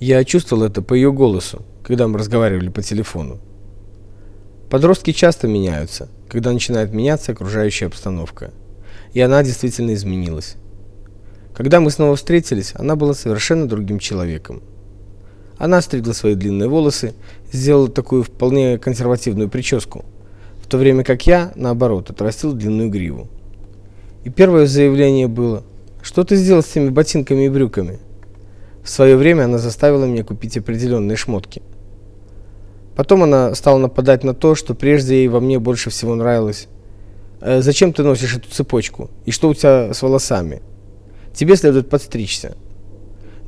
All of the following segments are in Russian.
Я чувствовал это по ее голосу, когда мы разговаривали по телефону. Подростки часто меняются, когда начинает меняться окружающая обстановка. И она действительно изменилась. Когда мы снова встретились, она была совершенно другим человеком. Она стригла свои длинные волосы, сделала такую вполне консервативную прическу, в то время как я, наоборот, отрастил длинную гриву. И первое заявление было: "Что ты сделал с теми ботинками и брюками?" В свое время она заставила меня купить определенные шмотки. Потом она стала нападать на то, что прежде ей во мне больше всего нравилось. «Э, «Зачем ты носишь эту цепочку? И что у тебя с волосами? Тебе следует подстричься».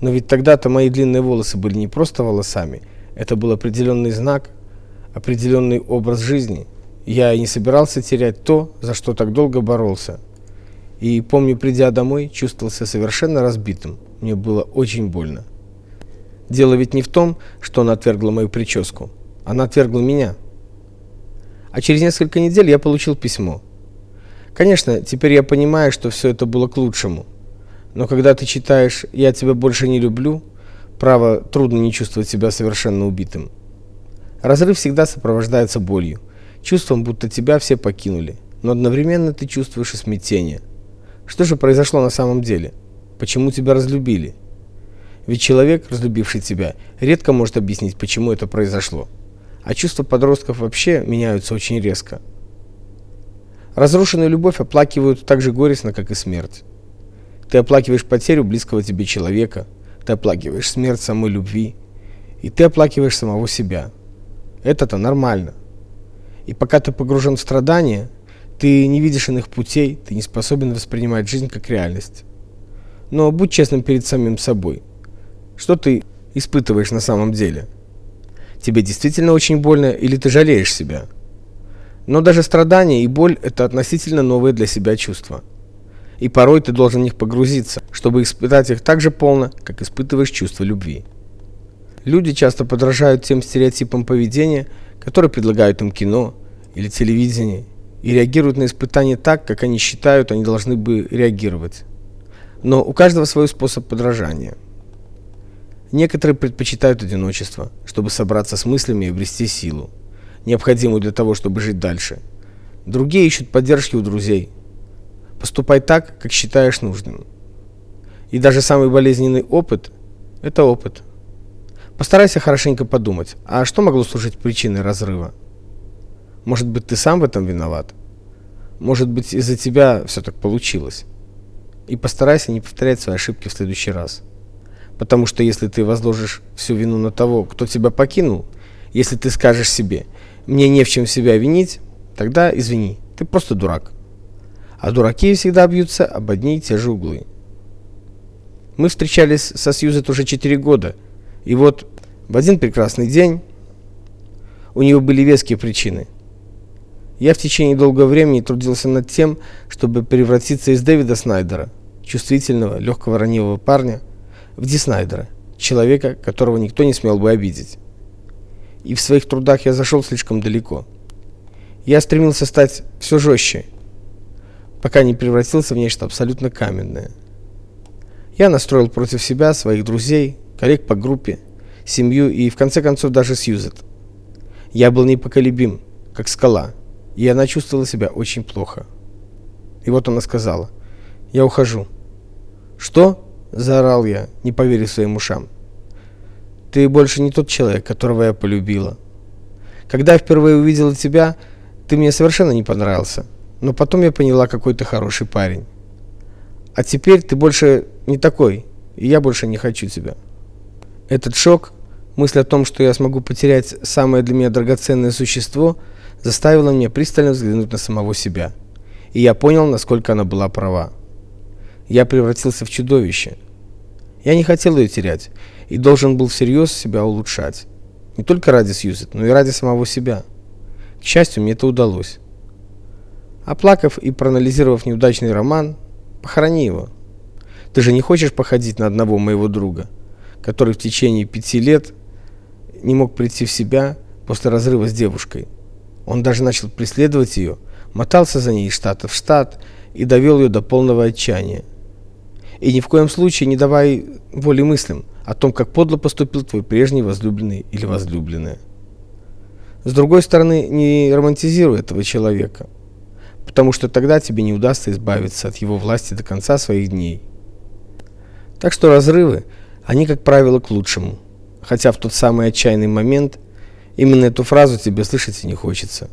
Но ведь тогда-то мои длинные волосы были не просто волосами. Это был определенный знак, определенный образ жизни. Я и не собирался терять то, за что так долго боролся. И помню, придя домой, чувствовал себя совершенно разбитым. Мне было очень больно. Дело ведь не в том, что она отвергла мою прическу. Она отвергла меня. А через несколько недель я получил письмо. Конечно, теперь я понимаю, что все это было к лучшему. Но когда ты читаешь «Я тебя больше не люблю», право, трудно не чувствовать себя совершенно убитым. Разрыв всегда сопровождается болью, чувством, будто тебя все покинули, но одновременно ты чувствуешь и смятение. Что же произошло на самом деле? Почему тебя разлюбили? Ведь человек, разлюбивший тебя, редко может объяснить, почему это произошло. А чувства подростков вообще меняются очень резко. Разрушенную любовь оплакивают так же горестно, как и смерть. Ты оплакиваешь потерю близкого тебе человека, ты оплакиваешь смерть самой любви, и ты оплакиваешь самого себя. Это-то нормально. И пока ты погружен в страдания, ты не видишь иных путей, ты не способен воспринимать жизнь как реальность. Но будь честным перед самим собой. Что ты испытываешь на самом деле? Тебе действительно очень больно или ты жалеешь себя? Но даже страдания и боль это относительно новые для себя чувства. И порой ты должен в них погрузиться, чтобы испытать их так же полно, как испытываешь чувство любви. Люди часто подражают тем стереотипам поведения, которые предлагают им кино или телевидение, и реагируют на испытания так, как они считают, они должны бы реагировать. Но у каждого свой способ подражания. Некоторые предпочитают одиночество, чтобы собраться с мыслями и обрести силу, необходимую для того, чтобы жить дальше. Другие ищут поддержки у друзей. Поступай так, как считаешь нужным. И даже самый болезненный опыт это опыт. Постарайся хорошенько подумать, а что могло служить причиной разрыва? Может быть, ты сам в этом виноват? Может быть, из-за тебя все так получилось? и постарайся не повторять свои ошибки в следующий раз. Потому что если ты возложишь всю вину на того, кто тебя покинул, если ты скажешь себе: "Мне не в чем себя винить", тогда извини, ты просто дурак. А дураки всегда бьются об одни и те же углы. Мы встречались со Сьюзет уже 4 года, и вот в один прекрасный день у нее были веские причины – я в течение долгого времени трудился над тем, чтобы превратиться из Дэвида Снайдера, чувствительного, легкого ранивого парня, в Ди Снайдера, человека, которого никто не смел бы обидеть. И в своих трудах я зашел слишком далеко. Я стремился стать все жестче, пока не превратился в нечто абсолютно каменное. Я настроил против себя своих друзей, коллег по группе, семью и в конце концов даже Сьюзет. Я был непоколебим, как скала и она чувствовала себя очень плохо. И вот она сказала: "Я ухожу". "Что?" заорал я, не поверив своим ушам. "Ты больше не тот человек, которого я полюбила. Когда я впервые увидела тебя, ты мне совершенно не понравился, но потом я поняла, какой ты хороший парень. А теперь ты больше не такой, и я больше не хочу тебя". Этот шок, мысль о том, что я смогу потерять самое для меня драгоценное существо, заставила меня пристально взглянуть на самого себя. И я понял, насколько она была права. Я превратился в чудовище. Я не хотел ее терять и должен был всерьез себя улучшать. Не только ради Сьюзет, но и ради самого себя. К счастью, мне это удалось. Оплакав и проанализировав неудачный роман, похорони его. Ты же не хочешь походить на одного моего друга, который в течение пяти лет не мог прийти в себя после разрыва с девушкой. Он даже начал преследовать ее, мотался за ней из штата в штат и довел ее до полного отчаяния. И ни в коем случае не давай воли мыслям о том, как подло поступил твой прежний возлюбленный или возлюбленная. С другой стороны, не романтизируй этого человека, потому что тогда тебе не удастся избавиться от его власти до конца своих дней. Так что разрывы, они, как правило, к лучшему, хотя в тот самый отчаянный момент именно эту фразу тебе слышать и не хочется.